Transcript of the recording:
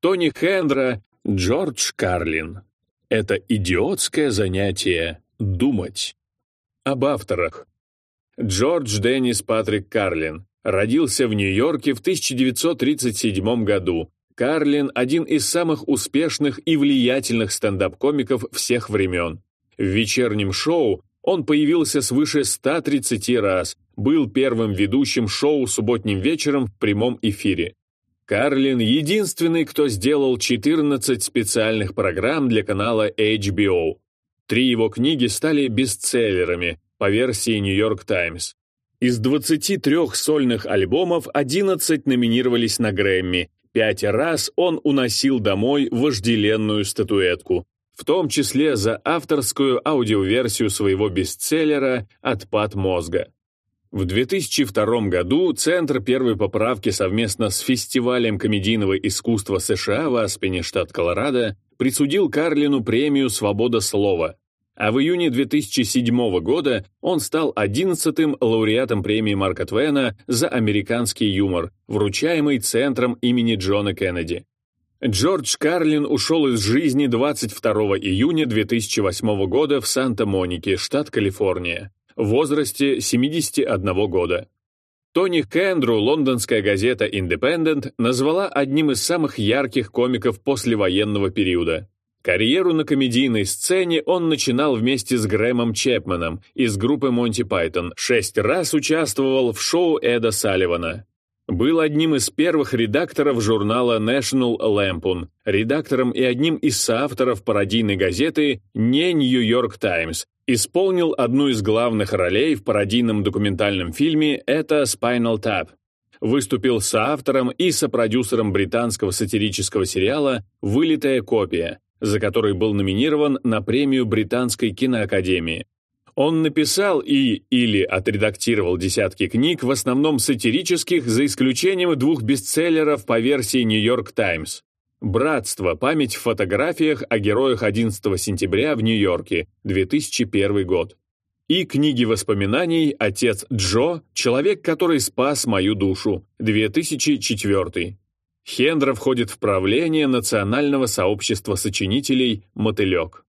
Тони Хендра, Джордж Карлин. Это идиотское занятие — думать. Об авторах. Джордж Деннис Патрик Карлин родился в Нью-Йорке в 1937 году. Карлин – один из самых успешных и влиятельных стендап-комиков всех времен. В вечернем шоу он появился свыше 130 раз, был первым ведущим шоу субботним вечером в прямом эфире. Карлин – единственный, кто сделал 14 специальных программ для канала HBO. Три его книги стали бестселлерами по версии New York Times. Из 23 сольных альбомов 11 номинировались на Грэмми. Пять раз он уносил домой вожделенную статуэтку, в том числе за авторскую аудиоверсию своего бестселлера «Отпад мозга». В 2002 году Центр первой поправки совместно с Фестивалем комедийного искусства США в Аспене, штат Колорадо, присудил Карлину премию «Свобода слова». А в июне 2007 года он стал 11-м лауреатом премии Марка Твена за американский юмор, вручаемый Центром имени Джона Кеннеди. Джордж Карлин ушел из жизни 22 июня 2008 года в Санта-Монике, штат Калифорния в возрасте 71 года. Тони Кендру лондонская газета Independent назвала одним из самых ярких комиков послевоенного периода. Карьеру на комедийной сцене он начинал вместе с Грэмом Чепменом из группы Монти Пайтон, шесть раз участвовал в шоу Эда Салливана. Был одним из первых редакторов журнала National Lampoon, редактором и одним из соавторов пародийной газеты «Не York Times», Исполнил одну из главных ролей в пародийном документальном фильме «Это Spinal Tap». Выступил соавтором и сопродюсером британского сатирического сериала «Вылитая копия», за который был номинирован на премию Британской киноакадемии. Он написал и или отредактировал десятки книг, в основном сатирических, за исключением двух бестселлеров по версии York Times. Братство. Память в фотографиях о героях 11 сентября в Нью-Йорке, 2001 год. И книги воспоминаний «Отец Джо. Человек, который спас мою душу», 2004. Хендра входит в правление Национального сообщества сочинителей «Мотылек».